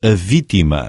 a vítima.